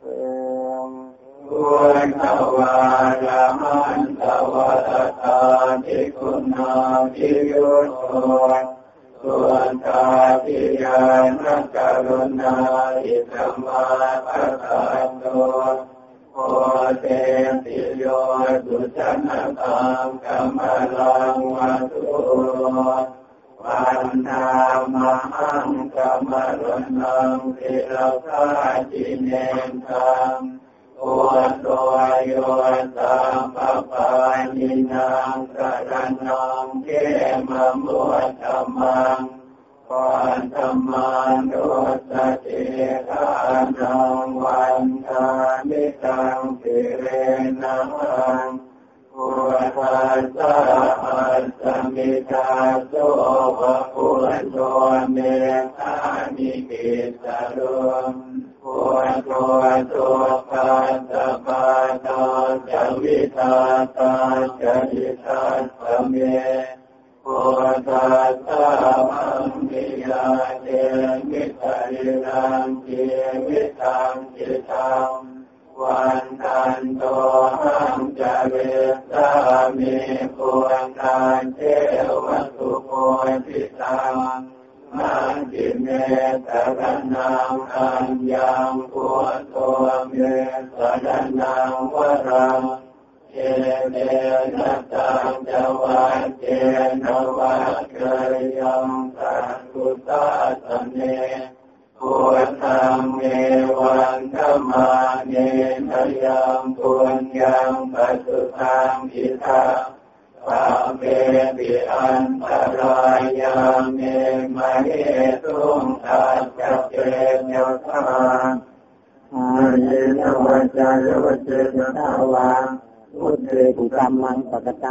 เสงบุวายามันตวัตตาทิคุณาทิยุตโตส่วนตาทิยานักรุณาอิธรรมาปะตันโตโอเตติโยตุชนตังกัมมลังวัตุ ปันญามหังกรรมรุนังเทระพาจิเนตังโอตวโยตามปะปานินังกระดันังเกมมุตตมังปันตมันโดสติกานังวันทานิตังสิเรนัง อุปปัสสะปัสสมิกาโสภะพุทโธเนธานิกิสรุมพุทโธโสปัสสะปัสสะวิทาตา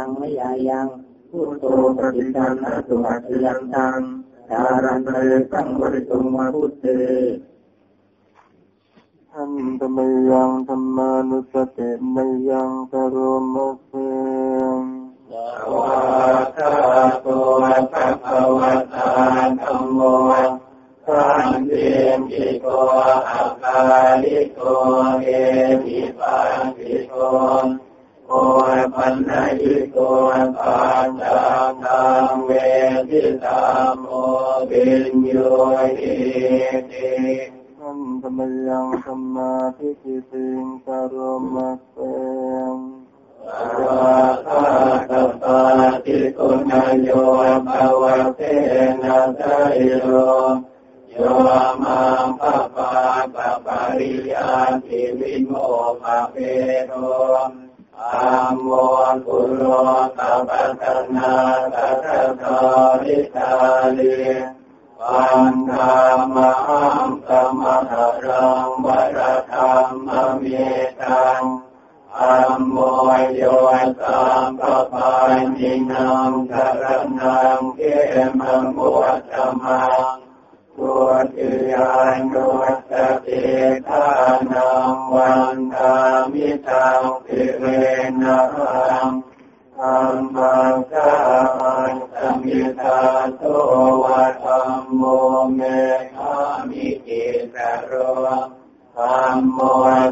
ังไมยายังพุทโธปฏิจันตุอัจยังตังดารันเตสังบริตุมาพุทธตอันตมยังธรรมานุสติมยังตโรมเสสวาคาโตสัพวตาธรรมโมสันเตมิโกอาคาลิโกเอติปันติโก โอปัญญิโกปัญจตังเวทิตามโมปิญโยอิติอันธรรมยังธรรมาทิกิติงกโรมะเสงวะตาตตาติกุณโยภาวะเตนะไตโรโยมังปะปะปะปะริยาติวิโมภะเปโร อัมโมกุโลตัปัตนาตัตตาริตาลีปัญญามหังสมถรังวรธรรมเมตังอัมโมโยสัมปะปานินังกรนังเกมังวัตมัง ตุติยานโนสติทานังวันทามิตังปิเรนังธรรมังสาอันสมิทาโตวะธรรมโมเมฆามิกิสโรธรรมโม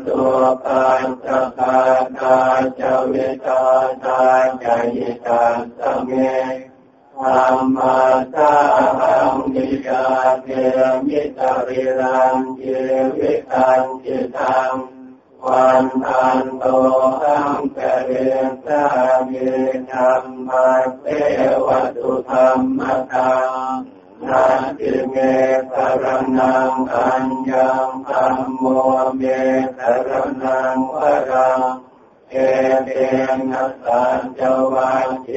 ตัวปัญจกาตาจวิตาตาจยิตาสเม ธรรมะสาหังมิยาเทมิตาริรังเจวิตังจิตังวันทันโตหังเกเรสามิธรรมะเทวตุธรรมตังนาติเมสรนังอัญญังธรรมโมเมสรนังวรัง เอเตนะสัจจวัจเจ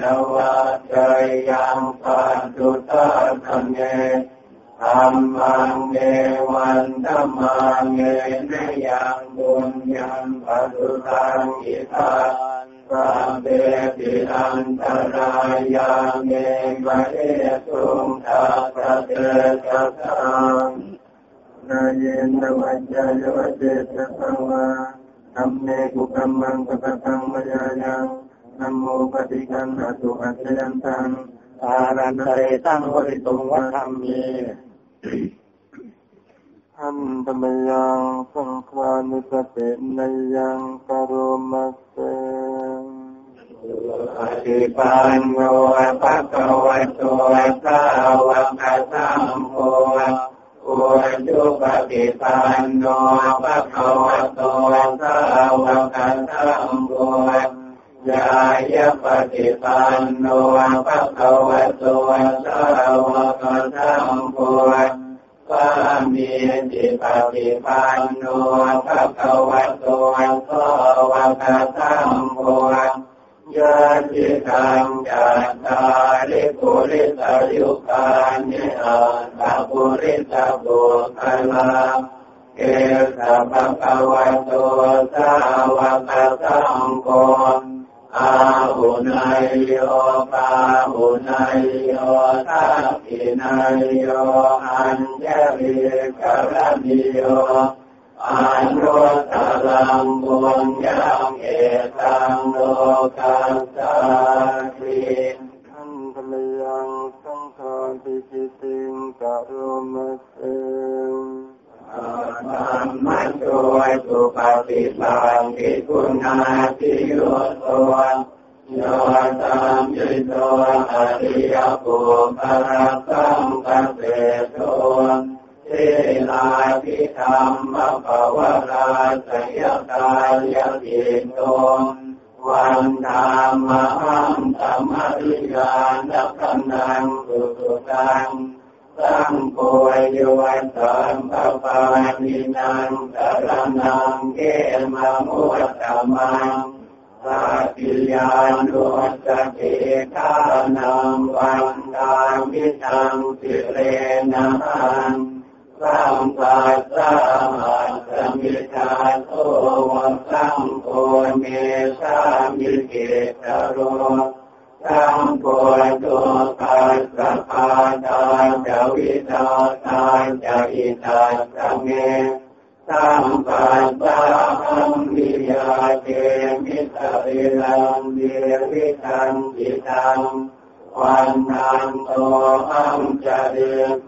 นวัจจยังปัจจุตาธเมธรรมังเนวันธรรมังเนนยังบุญยังปัจจุตังอิทานสัมเบติอันตรายาเมวะเอตุงทัพเตสัสังนายนวัจจายวัจเจตสังวา ธรรมเนกุกัมมังปะตังมยายังนัมโมปฏิกันอตุอัจยันตังอารันเตตังวริตุงวัฒรรมีอันธรรมยังสังฆานุสตินยังกโรมะเสอธิปันโนภะคะวะโตสาวกสังโฆ อุจุปฏิปันโนภะคะวะโตสาวกสังโฆยายะปฏิปันโนภะคะวะโตสาวกสังโฆปามีจิปฏิปันโนภะคะวะโตสาวกสังโฆ ยะจิตังจัตตาลิปุริสายุคานิอัตตาปุริสาบุคลาเกสัพพะวะโตสาวกสังโฆอาหุนายโยปาหุนายโยทักขินายโยอัญเจริกรณิโย อันโรตลังบุญยังเอตังโลกัสสาคิทันทมยังสังฆาติจิติงกโรมะเสธรรมะโดยสุปฏิปันติคุณาติโยโตโยตัมยิโตอริยปุปะระสังกเสโต เทลาภิธรรมภาวราสยกายยิโตวันธรรมหังธรรมริยานักนังสุสุตังสังโฆยสัมปปานินังสรนังเกมังอุตตมังสักิยานุสติทานังวันตามิตังสิเรนัง สัมปัสสะหัสมิทาโตวัสังโฆเมสามิเกตโรสังโฆตุปัสสะภาตาจวิตาตาจอิตาสเมสัมปัสสะอัมมิยาเตมิตะเอลังเดวิตังจิตัง วันนันโตอัมจะเด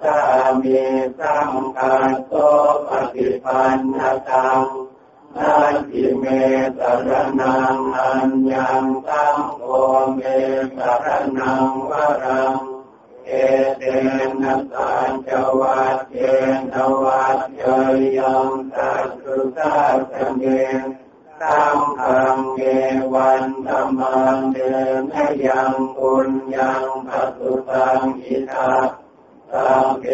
สามีสังกัสโตปฏิปันนตังนาทิเมสระนังอัญญังตังโอเมสระนังวรังเอเตนะสัจจวัตเจนวัตเจยังตัสสุตัสเม ตังคังเกวันธรรมังเดนยังปุญญังปัสสุตังอิทาสังเก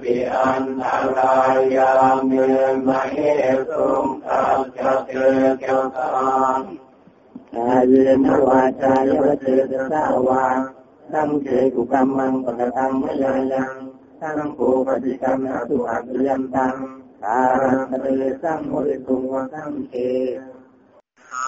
ปิอันตรายาเมมเหสุงตัจเตเกตังอาเยนวาจายวเจตสาวาสังเกกุกรรมังปะตังมยายังสังโฆปฏิกรรมอสุอัตยันตังสารังเตสังโมริตุงวสังเก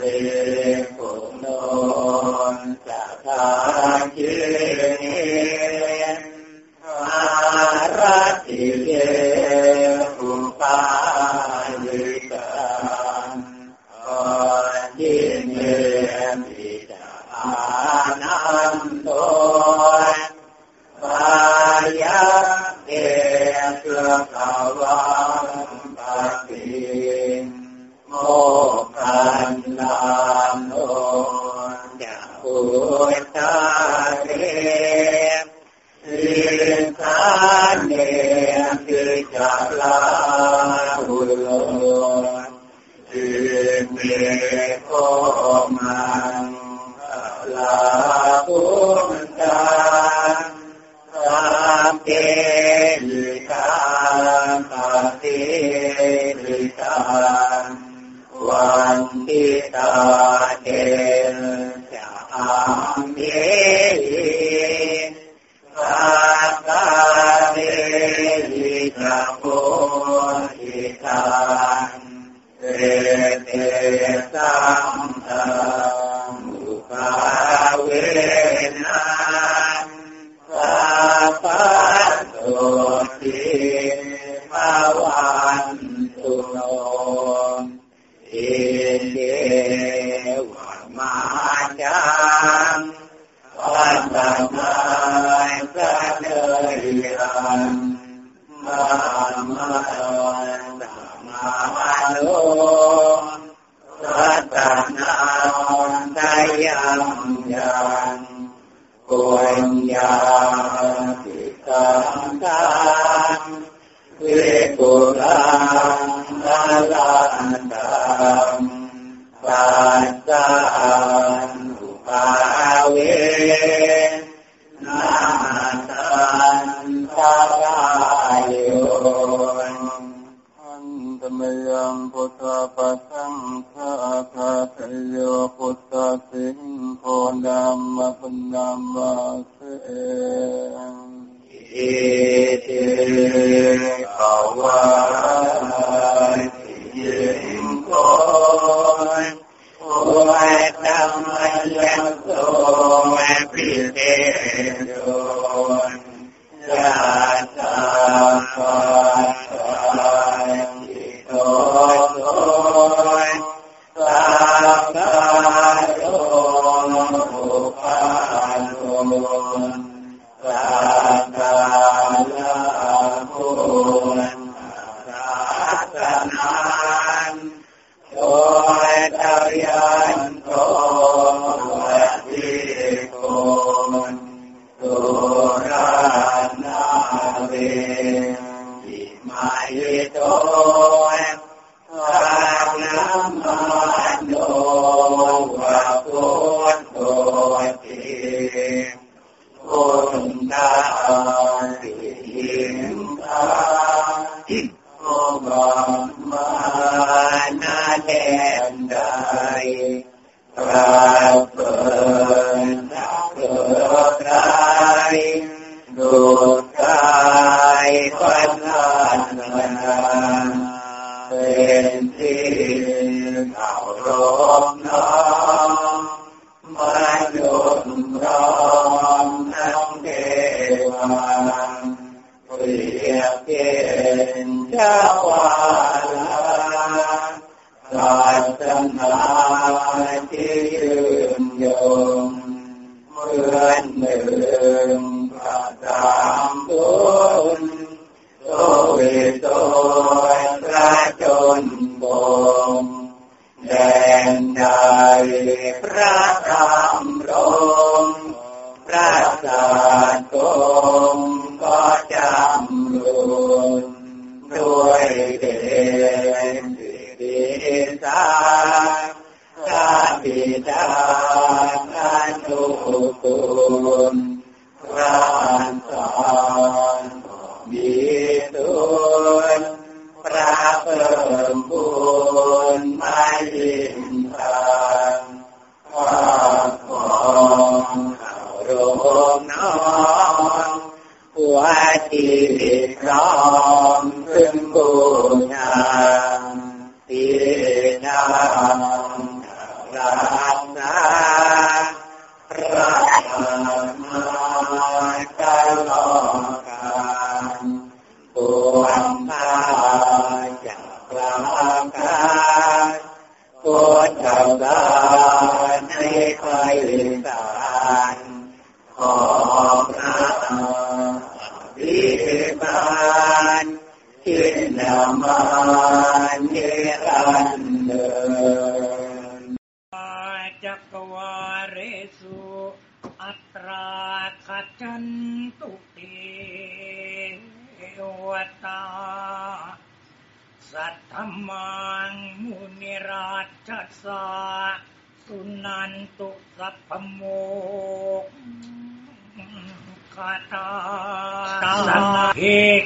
เรปุโนสัทธาคิเน คื ภาโน ชา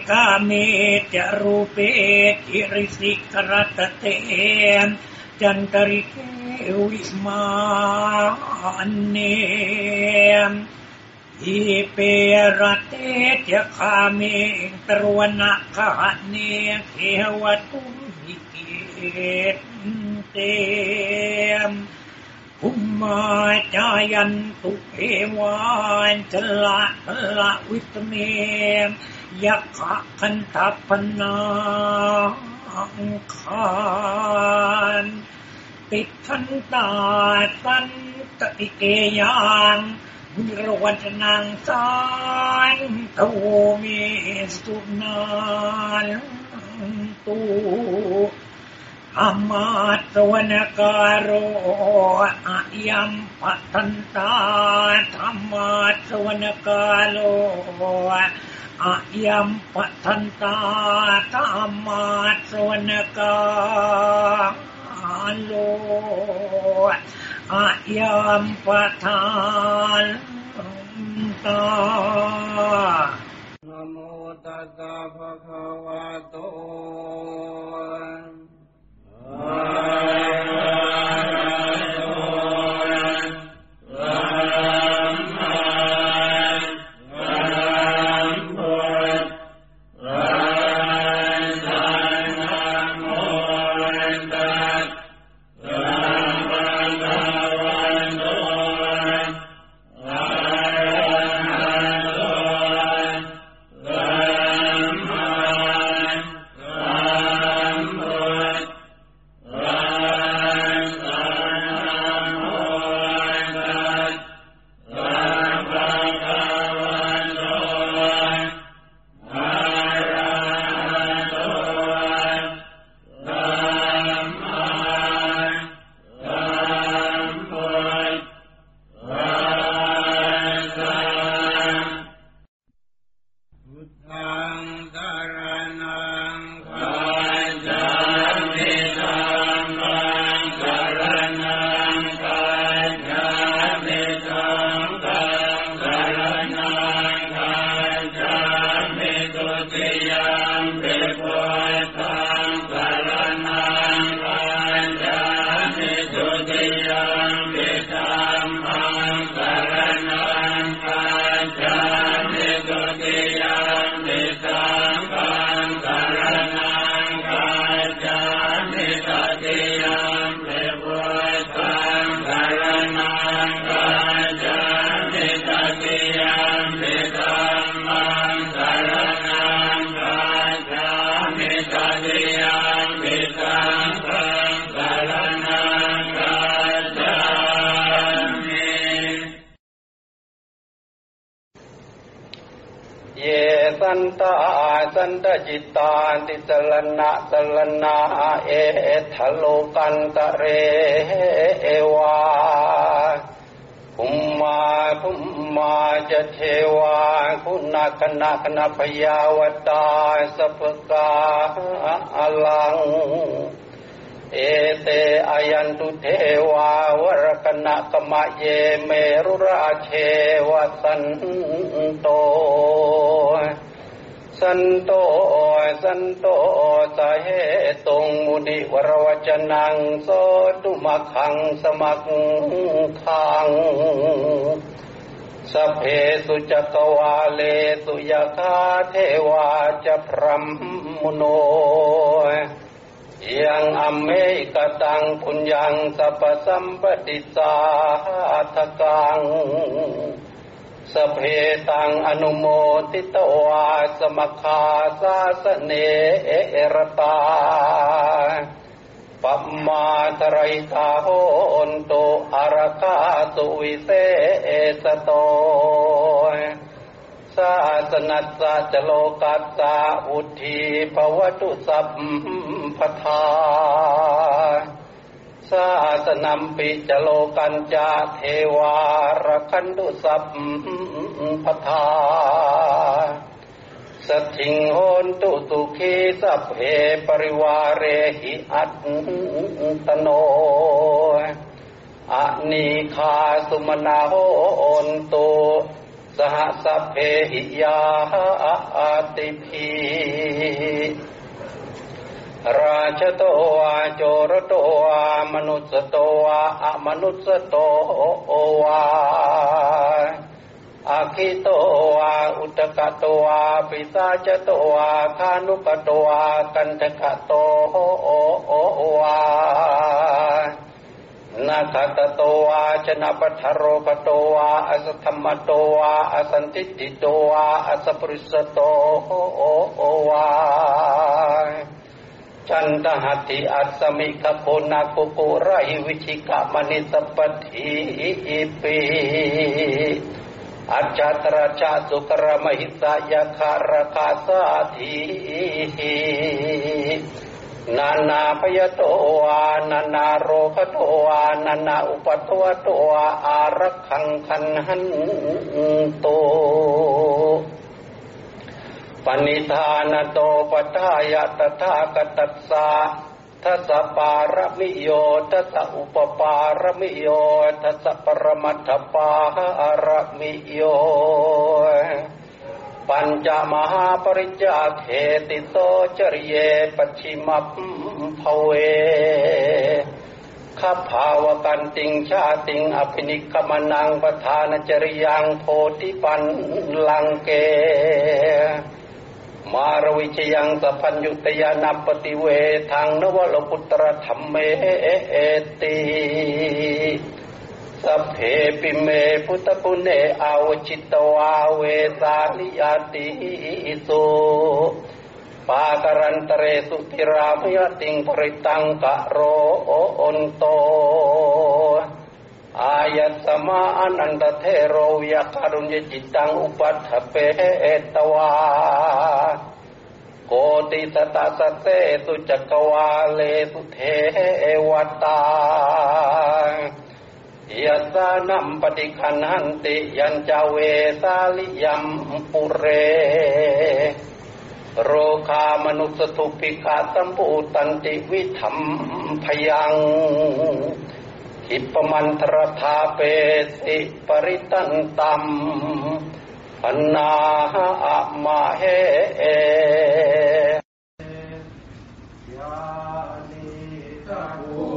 กาเมจรูเปกิริสิกรตเตนจันตริเกวิมานเนมอิเปรเตจคาเมตรวนาคาเนเขวตุมิเกตเตม มมาจายันตุเอวานจละละวิตเมมยักขะคันทัพพนาอังคารติดทันตาตันตติเกยังวิรวัจนังสานทโวเมสุนานตู อมาตวนการโรอายัมปัทันตาธรรมาตวนการโรอายัมปัทันตาธรรมาตวนการโรอายัมปัทันตานะโมตัสสะ เอทะโลกันตะเรเอวาภุมมาภุมมาจะเทวาคุณาคณะคณะพยาวตาสัพกาอลัง เอเตอายันตุเทวาวรกณะกมะเยเมรุราเชวสันโต สันโตสันโตสาเหตุงมุนิวรวจนังโสตุมะขังสมักขังสเพสุจักวาเลสุยาคาเทวาจะพรหมโนยังอเมกตังพุญญังสัพพสัมปติสาทกัง สเพตังอนุโมทิตวาสมคาสาสเนเอรตาปัมมาตรัยตาโหนโตอารคาตุวิเศษโตศาสนัสสะจโลกัสสะอุทีภวตุสัพพทา ศาสนัมปิจโลกันจาเทวารคันตุสัพพทาสถิงโหนตุสุขีสัพเพปริวาเรหิอัตตโนอนีคาสุมนาโหนตุสหสัพเพหิยาอาติพี ราชโตวาโจรโตวามนุสโตวาอมนุสโตวาอาคิโตวาอุตกะโตวาปิสาจโตวาคานุกะโตวากันทกะโตวานาคตโตวาชนะปัทโรปโตวาอสธรรมโตวาอสันติติโตวาอสปริสโตวา จันตหัตถิอัสมิกโพนาโกโกไรวิชิกามณิสปฏิปีอาจาตราชาสุกรมหิสายาคารคาสาธีนานาพยโตวานานาโรคโตวานานาอุปตวโตวาอารักขังคันหันโต ปณิธานโตปทายะตถาคตัสสะทัสปารมิโยทัสอุปปารมิโยทัสปรมัตถปารมิโย ปัญจมหาปริจาเขติโตจริเยปัจฉิมภเวข้าภาวกันติงชาติงอภินิกมนังประธานจริยังโพธิปันลังเก มารวิชยังสัพพัญยุตยานัปปติเวทังนวโลกุตรธรรมเมติสัพเพปิเมพุทธปุเนอาวจิตวาเวสาลิยติสุปาการันตเรสุติรามยติงปริตังกะโรอนโต อายัสมาอนันตเทโรยาการุญจิตตังอุปัฏฐเปตวาโกติสตาสเตสุจักวาเลสุเทวตายัสานัมปฏิคันหันติยัญจเวสาลิยัมปุเร โรคามนุสตุปิกาตัมปูตันติวิธรรมพยัง อิปมันตรธาเปติปริตันตัมอันนาอะมาเฮยานิตาโ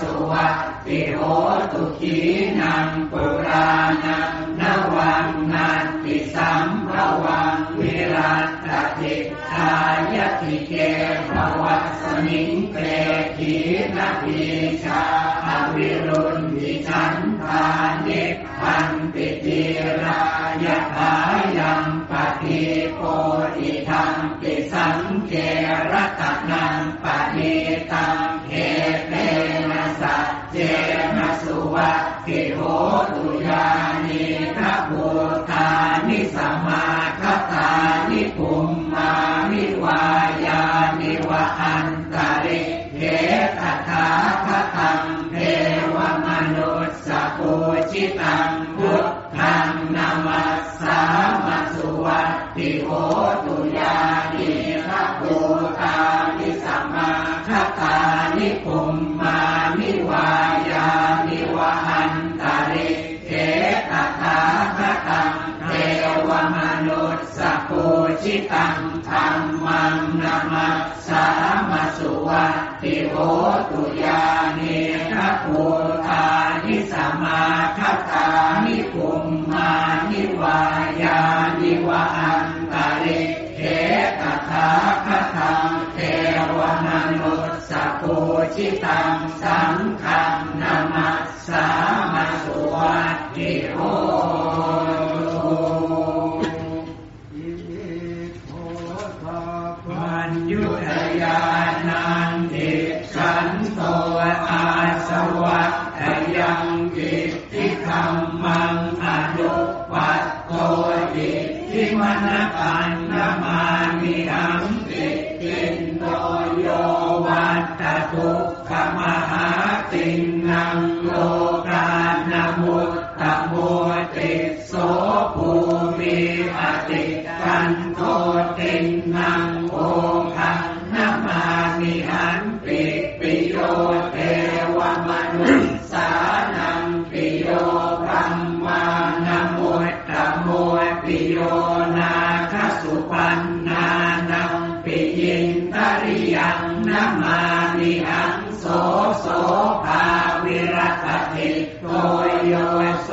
สุวัติโหตุขีนังปุรานังนวังนันติสัมภวังวิรัตติทายติเกภวัสมิงเกขีนาพีชาอวิรุณวิชันทานิพันติติรายะทายังปฏิโพธิธรรมติสังเกรตนังปณิ ติโหตุยานิพระพุทธานิสมาคตานิภูมมานิวายานิวะอันตริเทตถาคตังเทวมนุสสปุจิตังพุทธังนามัสสามัสุวัติโหตุ ปุจิตังธรรมังนามัสสามัสุวัติโหตุยานิพระพุทธานิสมาคตานิภูมมานิวายานิวะอันตริเทตถาคตังเทวมนุสสปุจิตังสังฆังนามัสสามัสุวัตติโห ยุทยานันติสันโตอาสวัตยังกิติธรรมังอนุปัตโตติทิมณปันนามามิ งนามามิหังโสโสภาวิรัตติโตโยโส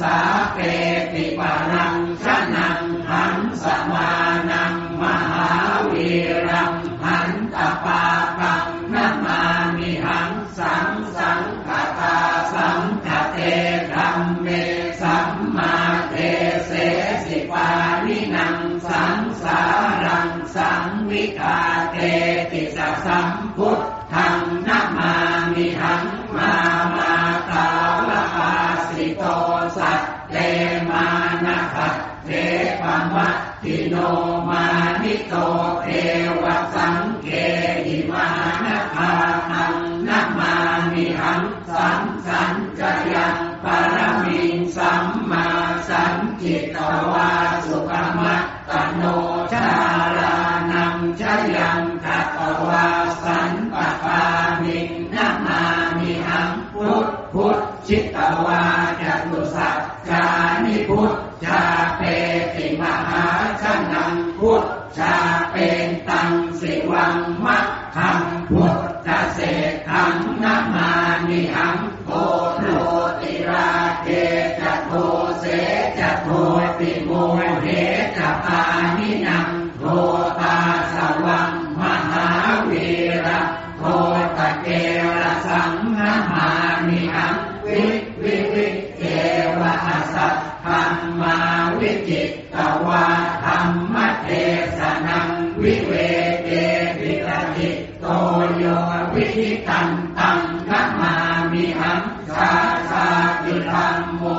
สาเปติปารังชนังหังสมานังมหาวีรังหันตปาปังนามามิหังสังสังขตาสังขเตธัมเมสัมมาเทเสสิปานินังสังสารังสังวิกาเตติสะสัมพุทธ มัตติโนมานิโตเอ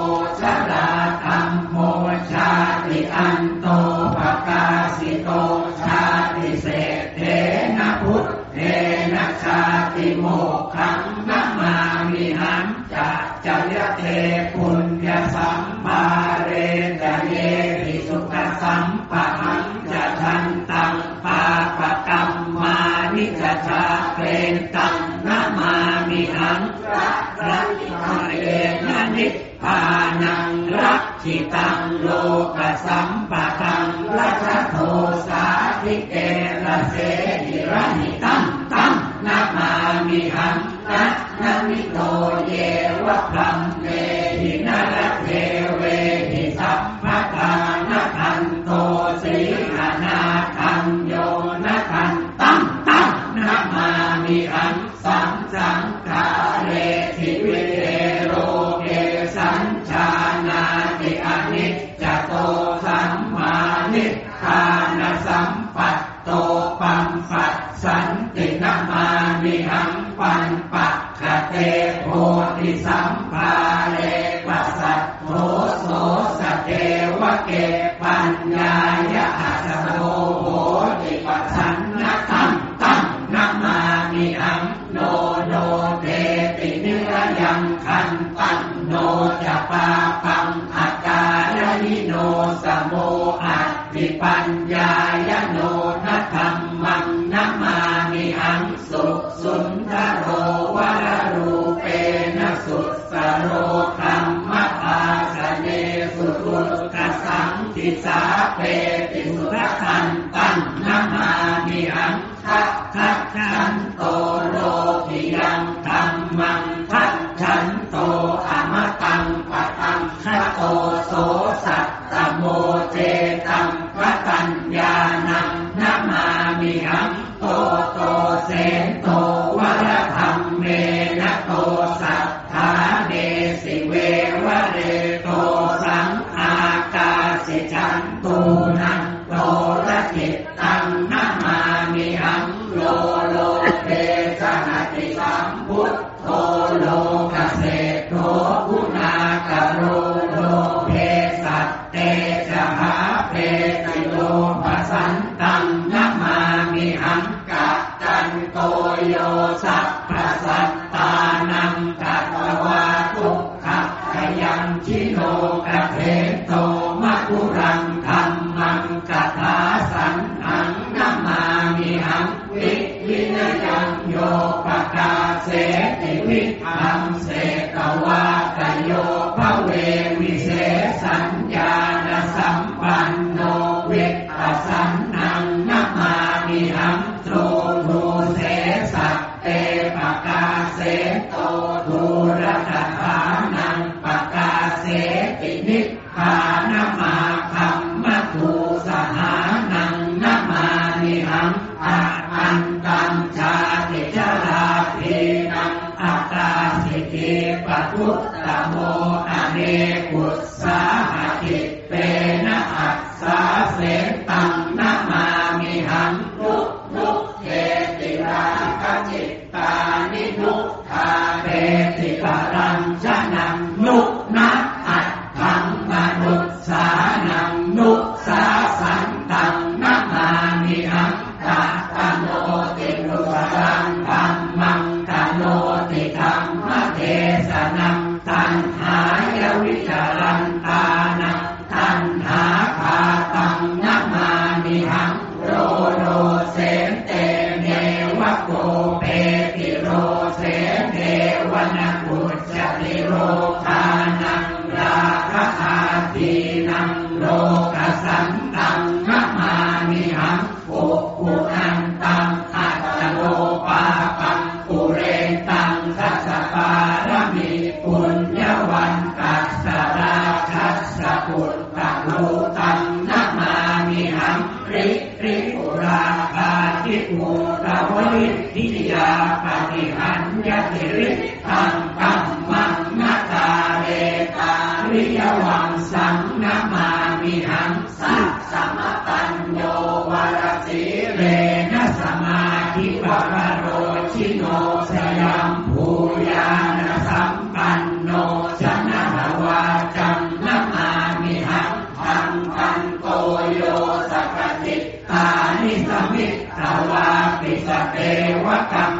Sarah. ตังโลกสัมปตังรัชโทสาธิเตระเสหิระหิตัมตัมนามามิหังนะนามิโตเยวะพังเตหินารเท เสติวิธรรมเส ตังกัมมันาตาเรตาริยังสังนมามิหังสัพสมตัญโยวรสีเรนะสมาธิวรโรชิโนสยามภูยานสัมปันโนชนะหวาจังนมามิหังทังพันโตโยสกติตานิสมิตวาปิสเตวกัม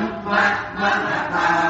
นุภะมหตา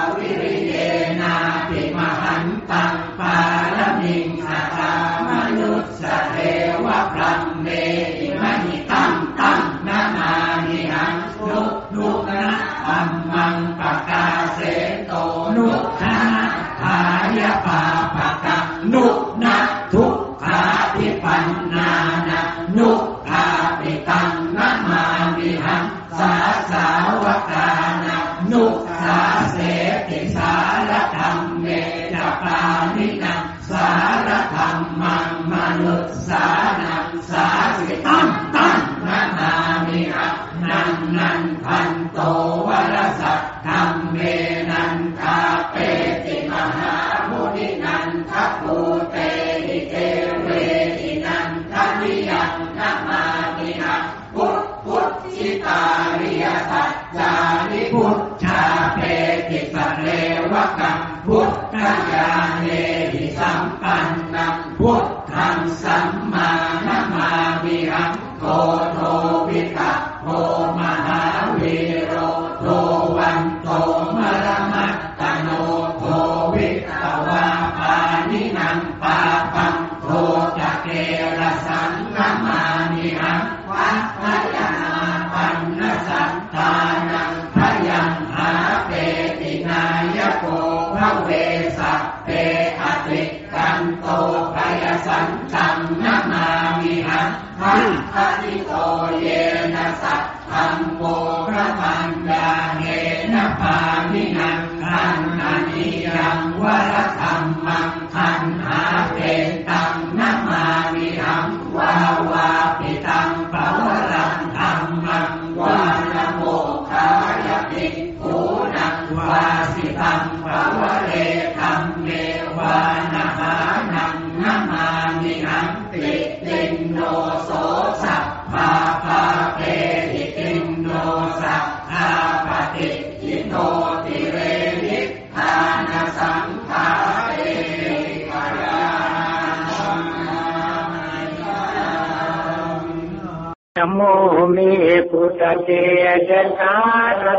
नमो मे पुटते जगारतनन्दे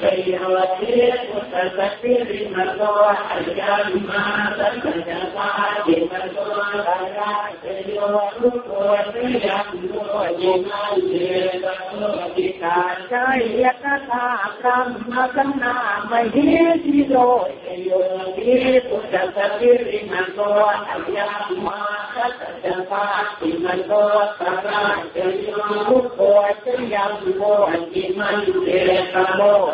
كي وثيق تذكر مزوح الجمال تنفعت مزوح العسل وحب وسيح وجمال لبسوتك كيك تعقم مكنا مهيد يثيق تذكر مزوح الجمال تنفعت مزوح العسل وحب وسيح وجمال لبسوتك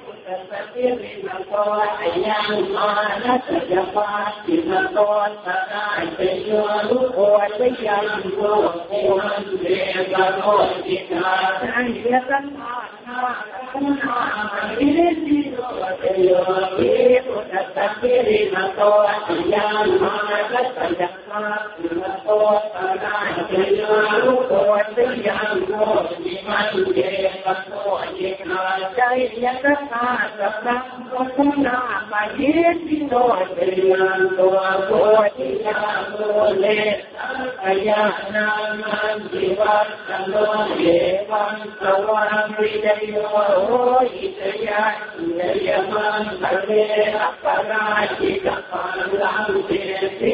فقر المطار أيام قالت جفات المطار فقعت يوم وسيا وقوم بقرار كتاب عن جبل تستقر المطار أيام قالت جفات المطار فقعت يوم وسيا وقوم بقرار كتاب kuna majino dinandoagotinagole ayana mandivatanolevantawambidayoitayailayamanale aparajikapalangtete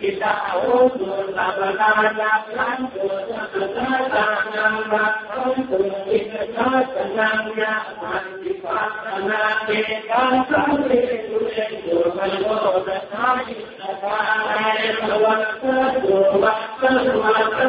kita usul labanaya lanjut kesenangan lanjut kita kesenangnya mandi pakana kita sampai tulen jual bodoh hari sekarang waktu waktu waktu waktu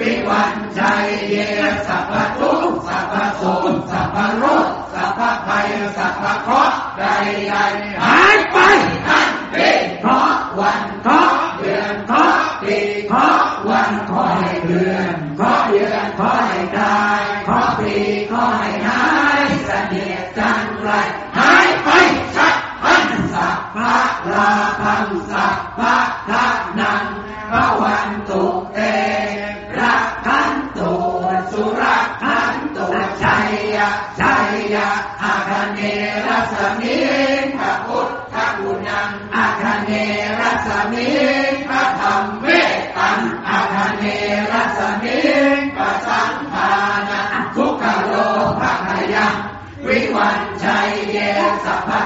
วิวันชัยเยสัพพทุสัพพโสมสัพพโรธสัพพภัยสัพพเคราะห์ใดใดหายไปนั่นเองเพราะวันเพราะเดือนเพราะปีเพราะวันคอยเดือนเพราะเดือนคอยได้เพราะปีคอยหายเสนียจันไรหายไปชัดพันสัพพะลาพันสัพพะทะนังพระวันตุเต นิพระธรรมเวตันอาคเนรัสนิปสังภานะทุกขโลภะขยังวิวันชัยเยสัพพะ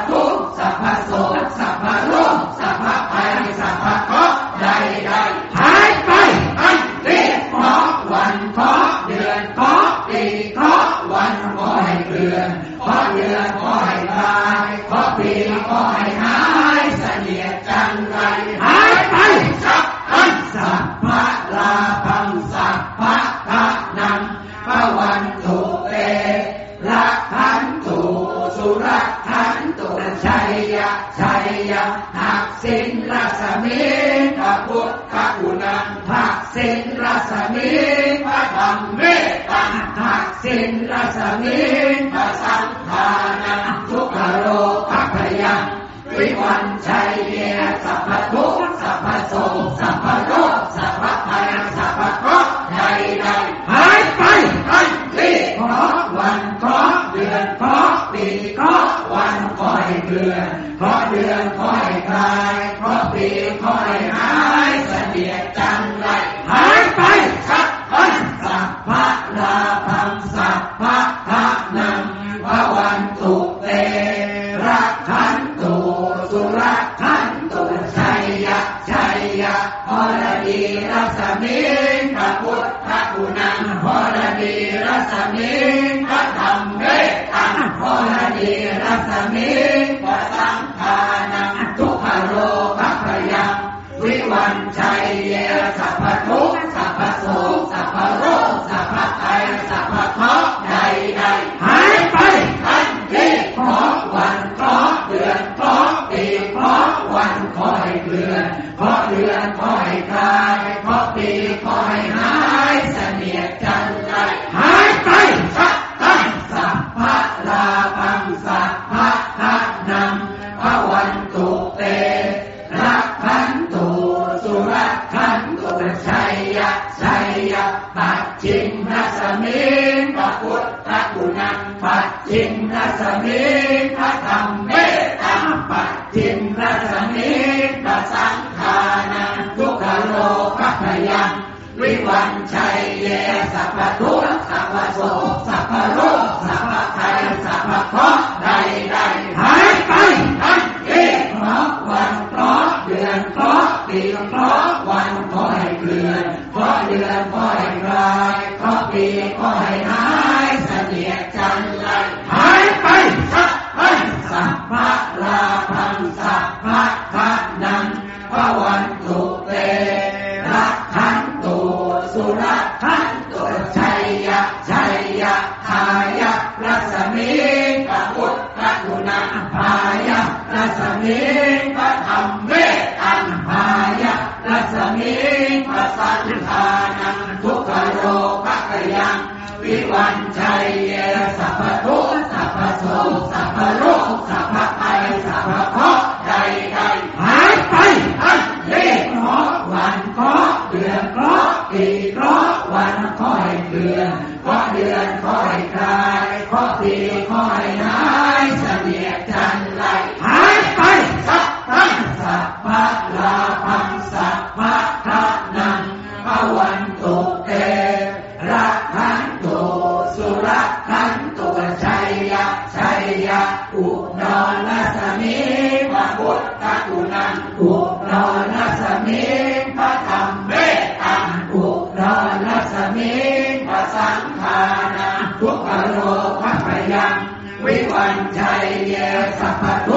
Amen. ในสัมภะใดใดหายไปทันทีเพราะวันเพราะเดือนเพราะ ยังวิวัญชัยเยสัพพโต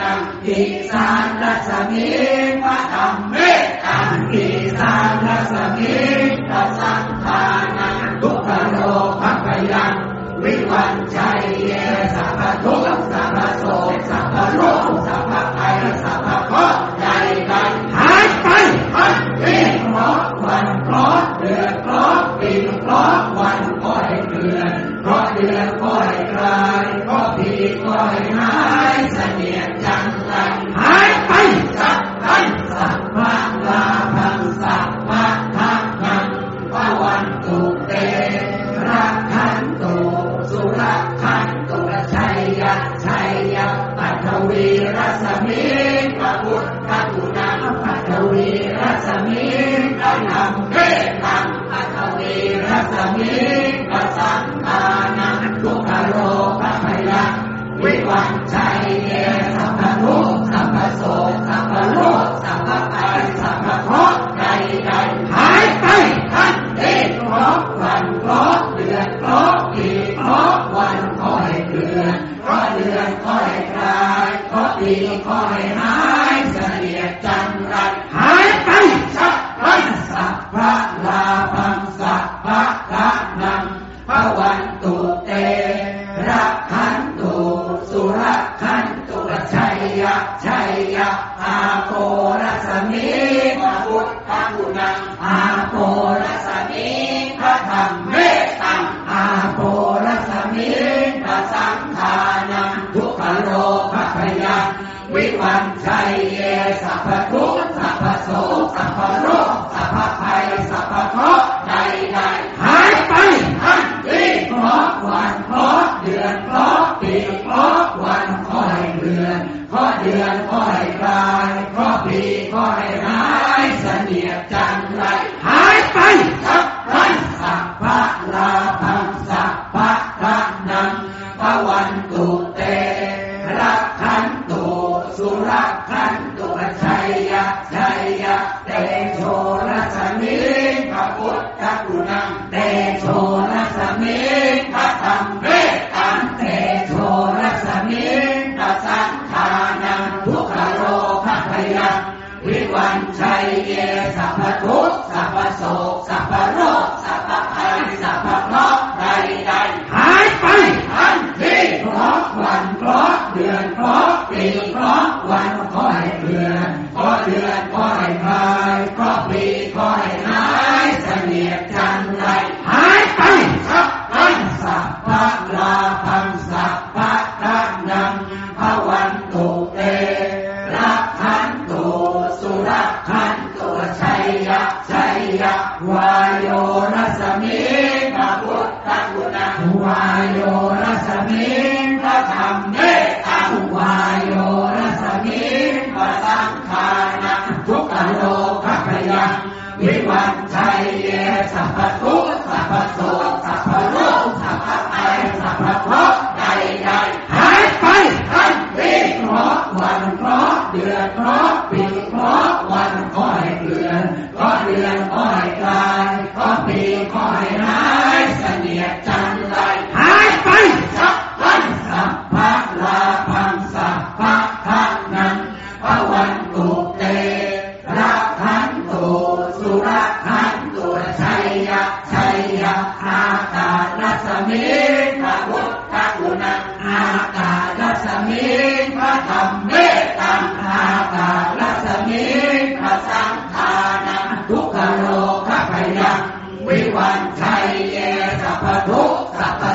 นังติสานรัสเมปะตัมเมตังติสานรัสเมตัะสัง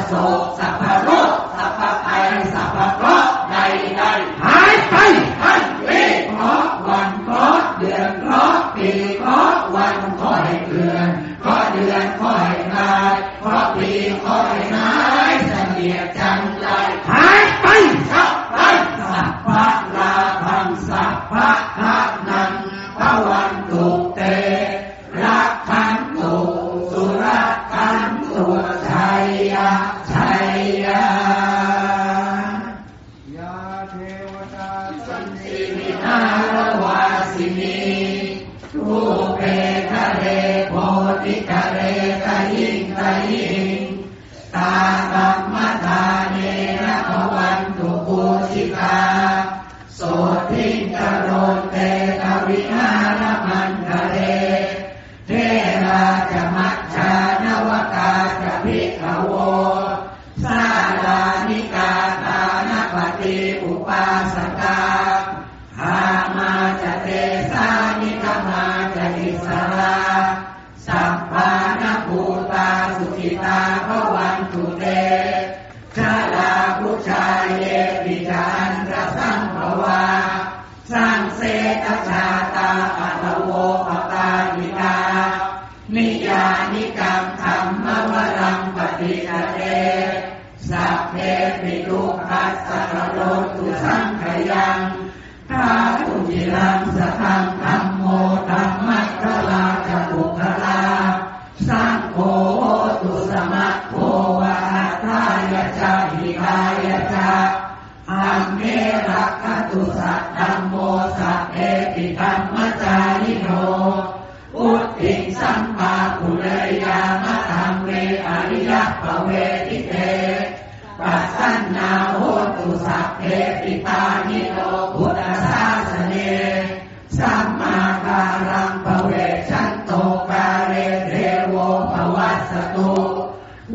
soul.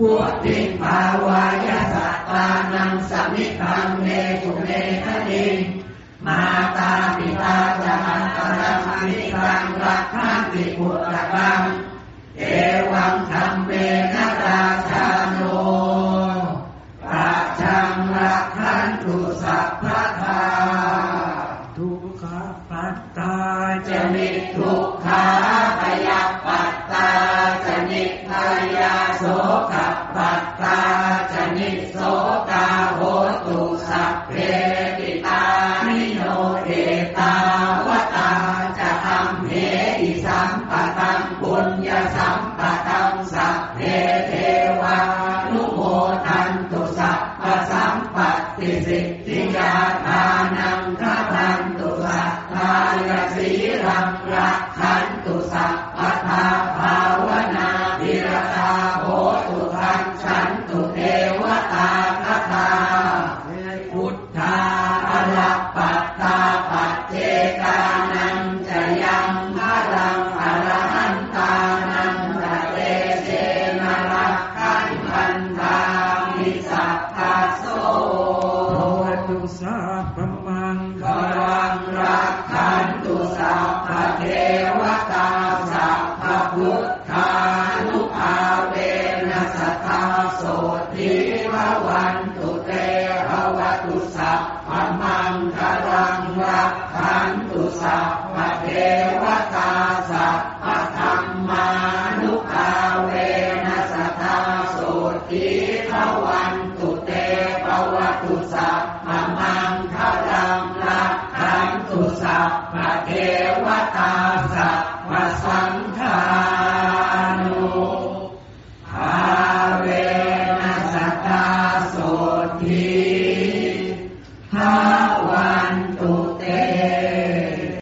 พุทธิภาวายะสัตตานังสมิธังเนจุเนคดีมาตาปิตาจาันตระรณิรังรักขันติบุตรังเอวังธรรมเมนะราช